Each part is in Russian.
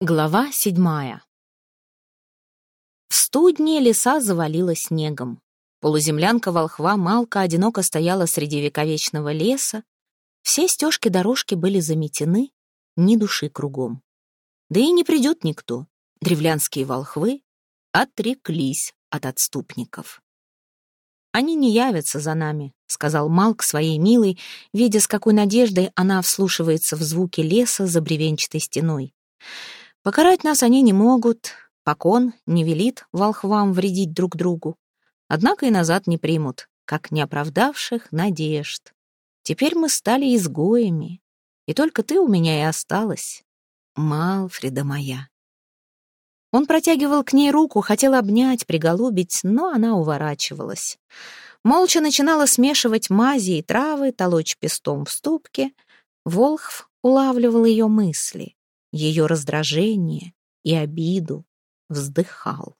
Глава седьмая. В студне леса завалило снегом. Полуземлянка волхва Малка одиноко стояла среди вековечного леса. Все стежки дорожки были заметены, ни души кругом. Да и не придет никто. Древлянские волхвы отреклись от отступников. «Они не явятся за нами», — сказал Малк своей милой, видя, с какой надеждой она вслушивается в звуки леса за бревенчатой стеной. Покарать нас они не могут, покон не велит волхвам вредить друг другу. Однако и назад не примут, как неоправдавших надежд. Теперь мы стали изгоями, и только ты у меня и осталась, Малфреда моя. Он протягивал к ней руку, хотел обнять, приголубить, но она уворачивалась. Молча начинала смешивать мази и травы, толочь пестом в ступке. Волхв улавливал ее мысли ее раздражение и обиду, вздыхал.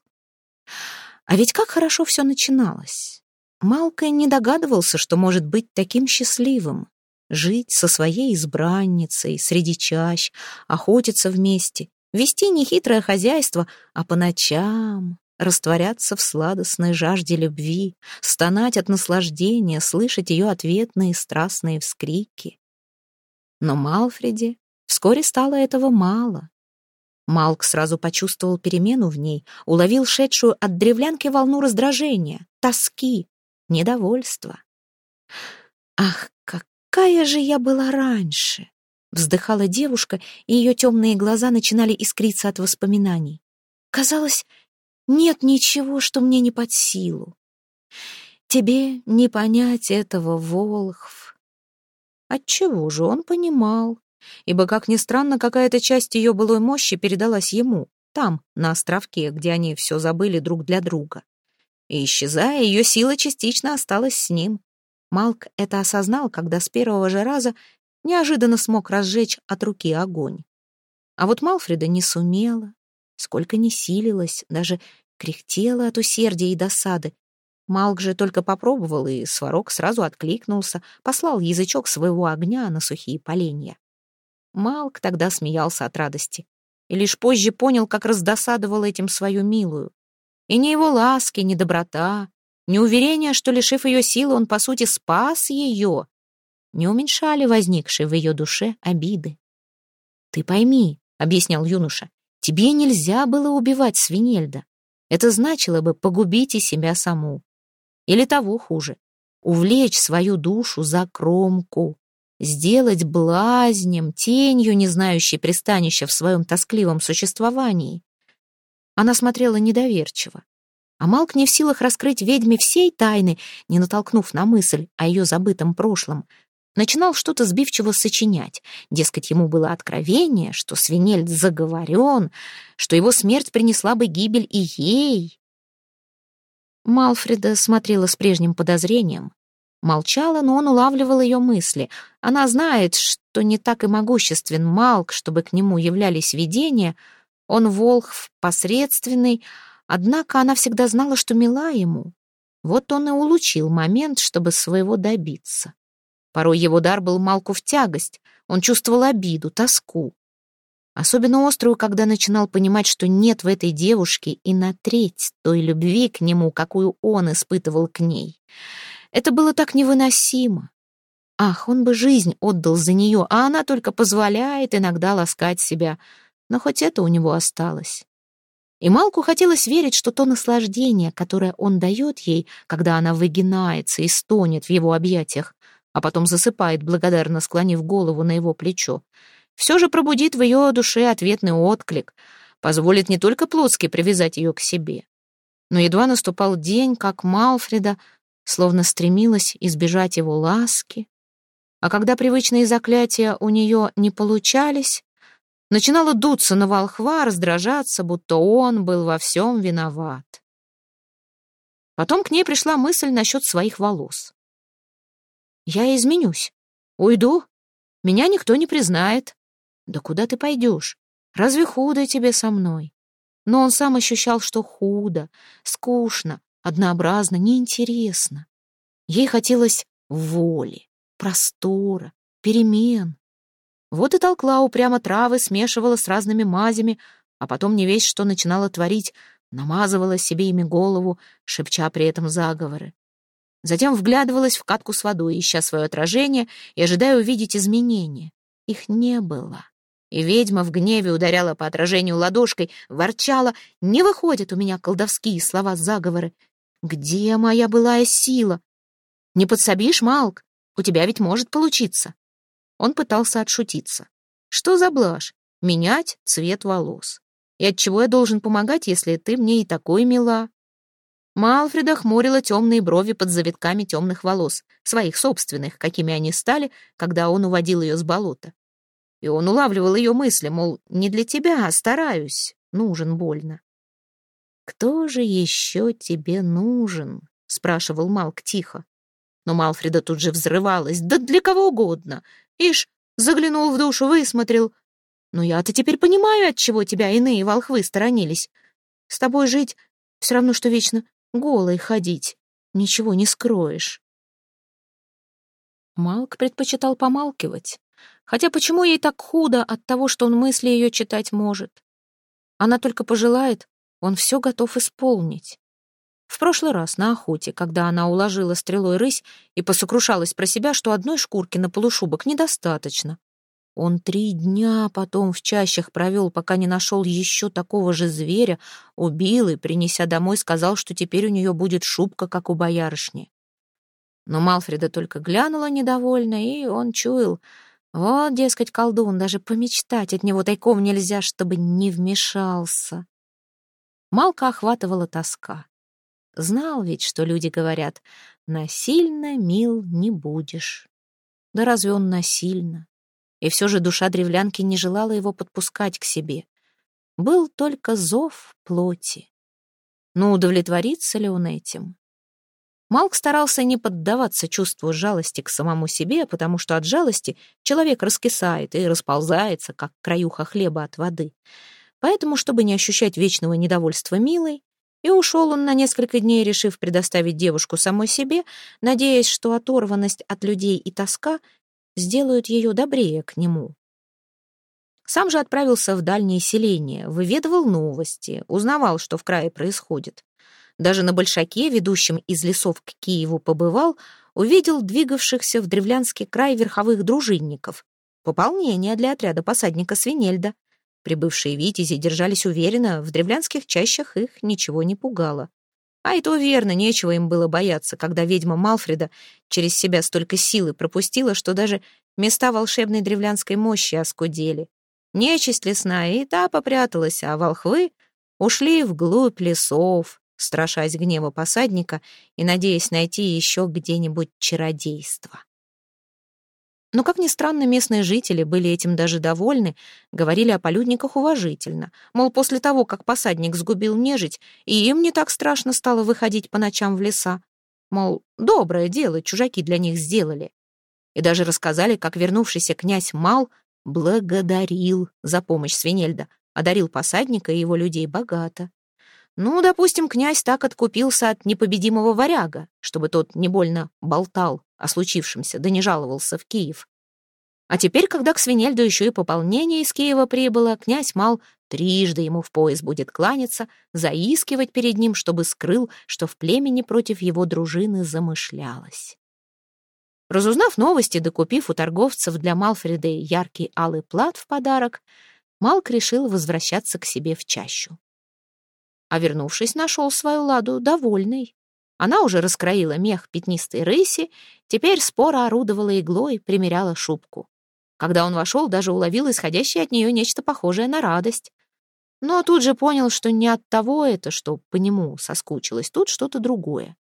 А ведь как хорошо все начиналось. Малкой не догадывался, что может быть таким счастливым. Жить со своей избранницей среди чащ, охотиться вместе, вести нехитрое хозяйство, а по ночам растворяться в сладостной жажде любви, стонать от наслаждения, слышать ее ответные страстные вскрики. Но Малфреде Вскоре стало этого мало. Малк сразу почувствовал перемену в ней, уловил шедшую от древлянки волну раздражения, тоски, недовольства. «Ах, какая же я была раньше!» Вздыхала девушка, и ее темные глаза начинали искриться от воспоминаний. «Казалось, нет ничего, что мне не под силу. Тебе не понять этого, Волхв». Отчего же он понимал? Ибо, как ни странно, какая-то часть ее былой мощи передалась ему, там, на островке, где они все забыли друг для друга. И, исчезая, ее сила частично осталась с ним. Малк это осознал, когда с первого же раза неожиданно смог разжечь от руки огонь. А вот Малфреда не сумела, сколько ни силилась, даже кряхтела от усердия и досады. Малк же только попробовал, и сварог сразу откликнулся, послал язычок своего огня на сухие поленья. Малк тогда смеялся от радости и лишь позже понял, как раздосадовал этим свою милую. И ни его ласки, ни доброта, ни уверение, что, лишив ее силы, он, по сути, спас ее, не уменьшали возникшие в ее душе обиды. «Ты пойми», — объяснял юноша, — «тебе нельзя было убивать свинельда. Это значило бы погубить и себя саму. Или того хуже, увлечь свою душу за кромку, сделать блазнем, тенью, не знающей пристанища в своем тоскливом существовании. Она смотрела недоверчиво. А Малк не в силах раскрыть ведьме всей тайны, не натолкнув на мысль о ее забытом прошлом, начинал что-то сбивчиво сочинять. Дескать, ему было откровение, что свинельд заговорен, что его смерть принесла бы гибель и ей. Малфреда смотрела с прежним подозрением. Молчала, но он улавливал ее мысли. Она знает, что не так и могуществен Малк, чтобы к нему являлись видения. Он волхв посредственный, однако она всегда знала, что мила ему. Вот он и улучил момент, чтобы своего добиться. Порой его дар был Малку в тягость, он чувствовал обиду, тоску. Особенно острую, когда начинал понимать, что нет в этой девушке и на треть той любви к нему, какую он испытывал к ней. Это было так невыносимо. Ах, он бы жизнь отдал за нее, а она только позволяет иногда ласкать себя. Но хоть это у него осталось. И Малку хотелось верить, что то наслаждение, которое он дает ей, когда она выгинается и стонет в его объятиях, а потом засыпает, благодарно склонив голову на его плечо, все же пробудит в ее душе ответный отклик, позволит не только плотски привязать ее к себе. Но едва наступал день, как Малфреда словно стремилась избежать его ласки, а когда привычные заклятия у нее не получались, начинала дуться на волхва, раздражаться, будто он был во всем виноват. Потом к ней пришла мысль насчет своих волос. «Я изменюсь. Уйду. Меня никто не признает. Да куда ты пойдешь? Разве худо тебе со мной?» Но он сам ощущал, что худо, скучно, однообразно, неинтересно. Ей хотелось воли, простора, перемен. Вот и толкла упрямо травы, смешивала с разными мазями, а потом не весь что начинала творить, намазывала себе ими голову, шепча при этом заговоры. Затем вглядывалась в катку с водой, ища свое отражение и ожидая увидеть изменения. Их не было. И ведьма в гневе ударяла по отражению ладошкой, ворчала «Не выходят у меня колдовские слова заговоры. Где моя былая сила? Не подсобишь, Малк? У тебя ведь может получиться». Он пытался отшутиться. «Что за блажь? Менять цвет волос. И отчего я должен помогать, если ты мне и такой мила?» Малфреда хмурила темные брови под завитками темных волос, своих собственных, какими они стали, когда он уводил ее с болота. И он улавливал ее мысли, мол, не для тебя, а стараюсь, нужен больно. «Кто же еще тебе нужен?» — спрашивал Малк тихо. Но Малфреда тут же взрывалась. «Да для кого угодно! Ишь, заглянул в душу, высмотрел. Но я-то теперь понимаю, от чего тебя иные волхвы сторонились. С тобой жить все равно, что вечно голой ходить. Ничего не скроешь». Малк предпочитал помалкивать. Хотя почему ей так худо от того, что он мысли ее читать может? Она только пожелает, он все готов исполнить. В прошлый раз на охоте, когда она уложила стрелой рысь и посокрушалась про себя, что одной шкурки на полушубок недостаточно. Он три дня потом в чащах провел, пока не нашел еще такого же зверя, убил и, принеся домой, сказал, что теперь у нее будет шубка, как у боярышни. Но Малфреда только глянула недовольно, и он чуял — вот, дескать, колдун, даже помечтать от него тайком нельзя, чтобы не вмешался. Малка охватывала тоска. Знал ведь, что люди говорят, насильно мил не будешь. Да разве он насильно? И все же душа древлянки не желала его подпускать к себе. Был только зов плоти. Но удовлетворится ли он этим? Малк старался не поддаваться чувству жалости к самому себе, потому что от жалости человек раскисает и расползается, как краюха хлеба от воды. Поэтому, чтобы не ощущать вечного недовольства милой, и ушел он на несколько дней, решив предоставить девушку самой себе, надеясь, что оторванность от людей и тоска сделают ее добрее к нему. Сам же отправился в дальние селения, выведывал новости, узнавал, что в крае происходит. Даже на большаке, ведущем из лесов к Киеву, побывал, увидел двигавшихся в древлянский край верховых дружинников. Пополнение для отряда посадника Свинельда. Прибывшие витязи держались уверенно, в древлянских чащах их ничего не пугало. А и то верно, нечего им было бояться, когда ведьма Малфреда через себя столько силы пропустила, что даже места волшебной древлянской мощи оскудели. Нечисть лесная и та попряталась, а волхвы ушли вглубь лесов, страшась гнева посадника и надеясь найти еще где-нибудь чародейство. Но, как ни странно, местные жители были этим даже довольны, говорили о полюдниках уважительно. Мол, после того, как посадник сгубил нежить, и им не так страшно стало выходить по ночам в леса. Мол, доброе дело чужаки для них сделали. И даже рассказали, как вернувшийся князь Мал благодарил за помощь Свинельда, одарил посадника и его людей богато. Ну, допустим, князь так откупился от непобедимого варяга, чтобы тот не больно болтал о случившемся, да не жаловался в Киев. А теперь, когда к Свинельду еще и пополнение из Киева прибыло, князь Мал трижды ему в пояс будет кланяться, заискивать перед ним, чтобы скрыл, что в племени против его дружины замышлялось. Разузнав новости, докупив у торговцев для Малфреда яркий алый плат в подарок, Малк решил возвращаться к себе в чащу а вернувшись, нашел свою ладу довольной. Она уже раскроила мех пятнистой рыси, теперь споро орудовала иглой, примеряла шубку. Когда он вошел, даже уловил исходящее от нее нечто похожее на радость. Но тут же понял, что не от того это, что по нему соскучилось, тут что-то другое.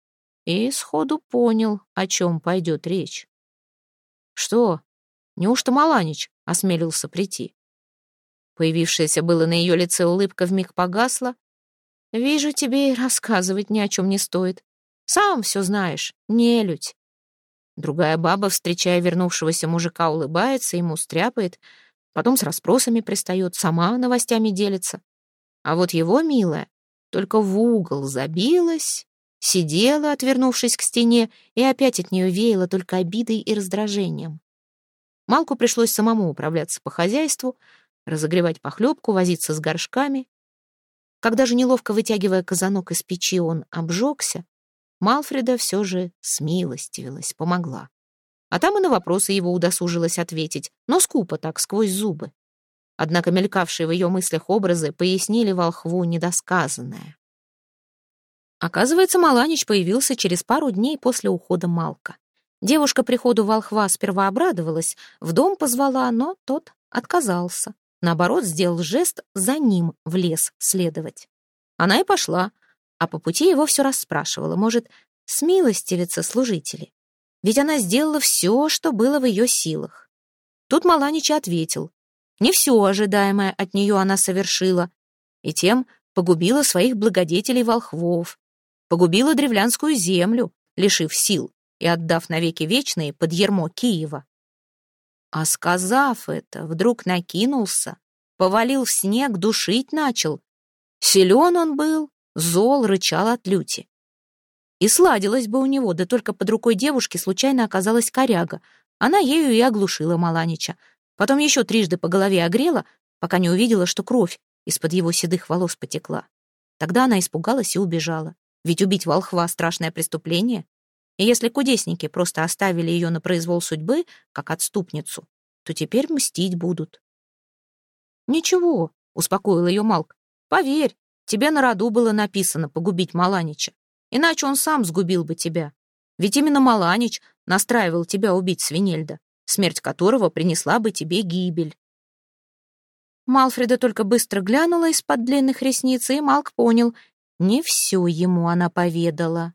И сходу понял, о чем пойдет речь. «Что? Неужто Маланич?» — осмелился прийти. Появившаяся было на ее лице улыбка вмиг погасла, Вижу, тебе и рассказывать ни о чем не стоит. Сам все знаешь, нелюдь. Другая баба, встречая вернувшегося мужика, улыбается, ему стряпает, потом с расспросами пристает, сама новостями делится. А вот его, милая, только в угол забилась, сидела, отвернувшись к стене, и опять от нее веяло только обидой и раздражением. Малку пришлось самому управляться по хозяйству, разогревать похлебку, возиться с горшками. Когда же, неловко вытягивая казанок из печи, он обжегся, Малфреда все же смилостивилась, помогла. А там и на вопросы его удосужилась ответить, но скупо так, сквозь зубы. Однако мелькавшие в ее мыслях образы пояснили волхву недосказанное. Оказывается, Маланич появился через пару дней после ухода Малка. Девушка приходу волхва сперва обрадовалась, в дом позвала, но тот отказался. Наоборот, сделал жест за ним в лес следовать. Она и пошла, а по пути его все расспрашивала, может, смилостивиться служители. Ведь она сделала все, что было в ее силах. Тут Маланич ответил, не все ожидаемое от нее она совершила, и тем погубила своих благодетелей-волхвов, погубила древлянскую землю, лишив сил и отдав навеки вечные под ермо Киева. А сказав это, вдруг накинулся, повалил в снег, душить начал. Силен он был, зол рычал от люти. И сладилось бы у него, да только под рукой девушки случайно оказалась коряга. Она ею и оглушила Маланича. Потом еще трижды по голове огрела, пока не увидела, что кровь из-под его седых волос потекла. Тогда она испугалась и убежала. Ведь убить волхва — страшное преступление. И если кудесники просто оставили ее на произвол судьбы, как отступницу, то теперь мстить будут. «Ничего», — успокоил ее Малк, — «поверь, тебе на роду было написано погубить Маланича, иначе он сам сгубил бы тебя. Ведь именно Маланич настраивал тебя убить Свинельда, смерть которого принесла бы тебе гибель». Малфреда только быстро глянула из-под длинных ресниц, и Малк понял, не все ему она поведала.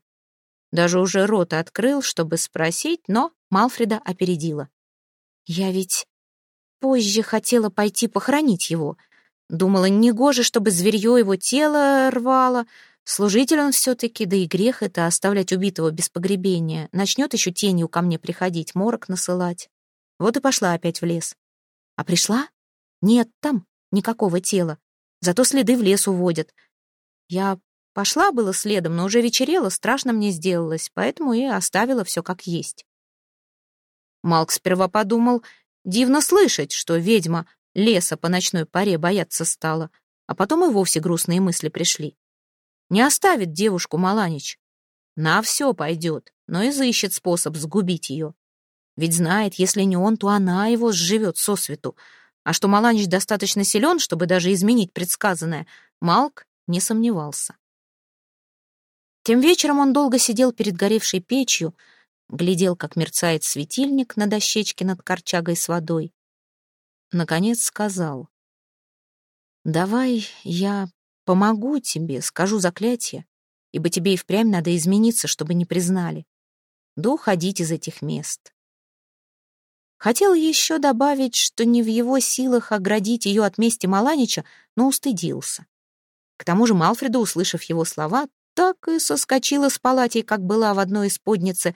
Даже уже рот открыл, чтобы спросить, но Малфреда опередила. «Я ведь позже хотела пойти похоронить его. Думала, негоже, чтобы зверье его тело рвало. Служитель он все-таки, да и грех это оставлять убитого без погребения. Начнет еще тенью ко мне приходить, морок насылать. Вот и пошла опять в лес. А пришла? Нет там никакого тела. Зато следы в лес уводят. Я Пошла было следом, но уже вечерело, страшно мне сделалось, поэтому и оставила все как есть. Малк сперва подумал, дивно слышать, что ведьма леса по ночной паре бояться стала, а потом и вовсе грустные мысли пришли. Не оставит девушку Маланич. На все пойдет, но изыщет способ сгубить ее. Ведь знает, если не он, то она его сживет сосвету. А что Маланич достаточно силен, чтобы даже изменить предсказанное, Малк не сомневался. Тем вечером он долго сидел перед горевшей печью, глядел, как мерцает светильник на дощечке над корчагой с водой. Наконец сказал, «Давай я помогу тебе, скажу заклятие, ибо тебе и впрямь надо измениться, чтобы не признали. Да уходить из этих мест». Хотел еще добавить, что не в его силах оградить ее от мести Маланича, но устыдился. К тому же Малфреда, услышав его слова, так и соскочила с палати, как была в одной из подницы,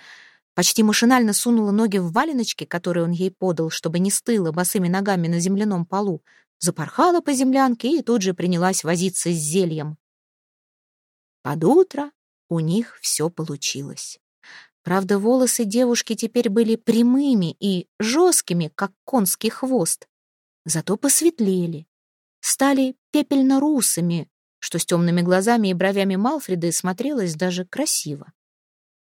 почти машинально сунула ноги в валеночки, которые он ей подал, чтобы не стыла босыми ногами на земляном полу, запорхала по землянке и тут же принялась возиться с зельем. Под утро у них все получилось. Правда, волосы девушки теперь были прямыми и жесткими, как конский хвост. Зато посветлели, стали пепельно-русыми, что с темными глазами и бровями Малфреды смотрелось даже красиво.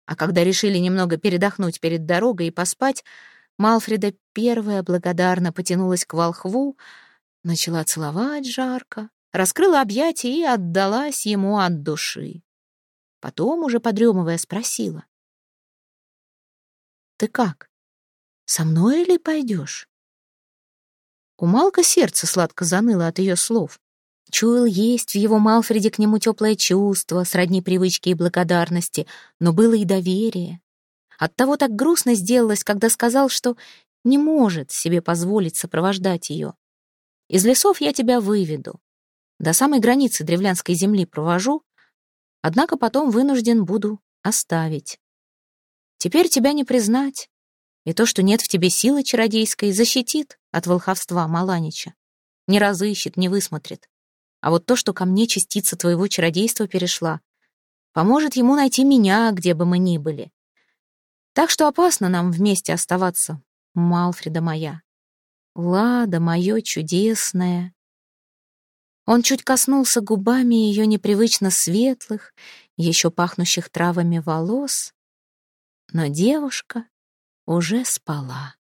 А когда решили немного передохнуть перед дорогой и поспать, Малфреда первая благодарно потянулась к волхву, начала целовать жарко, раскрыла объятия и отдалась ему от души. Потом, уже подремывая, спросила. «Ты как? Со мной или пойдешь?» У Малка сердце сладко заныло от ее слов. Чуял есть в его Малфреде к нему теплое чувство, сродни привычки и благодарности, но было и доверие. Оттого так грустно сделалось, когда сказал, что не может себе позволить сопровождать ее. Из лесов я тебя выведу. До самой границы древлянской земли провожу, однако потом вынужден буду оставить. Теперь тебя не признать, и то, что нет в тебе силы чародейской, защитит от волховства Маланича. Не разыщет, не высмотрит. А вот то, что ко мне частица твоего чародейства перешла, поможет ему найти меня, где бы мы ни были. Так что опасно нам вместе оставаться, Малфреда моя. Лада, мое чудесное. Он чуть коснулся губами ее непривычно светлых, еще пахнущих травами волос, но девушка уже спала.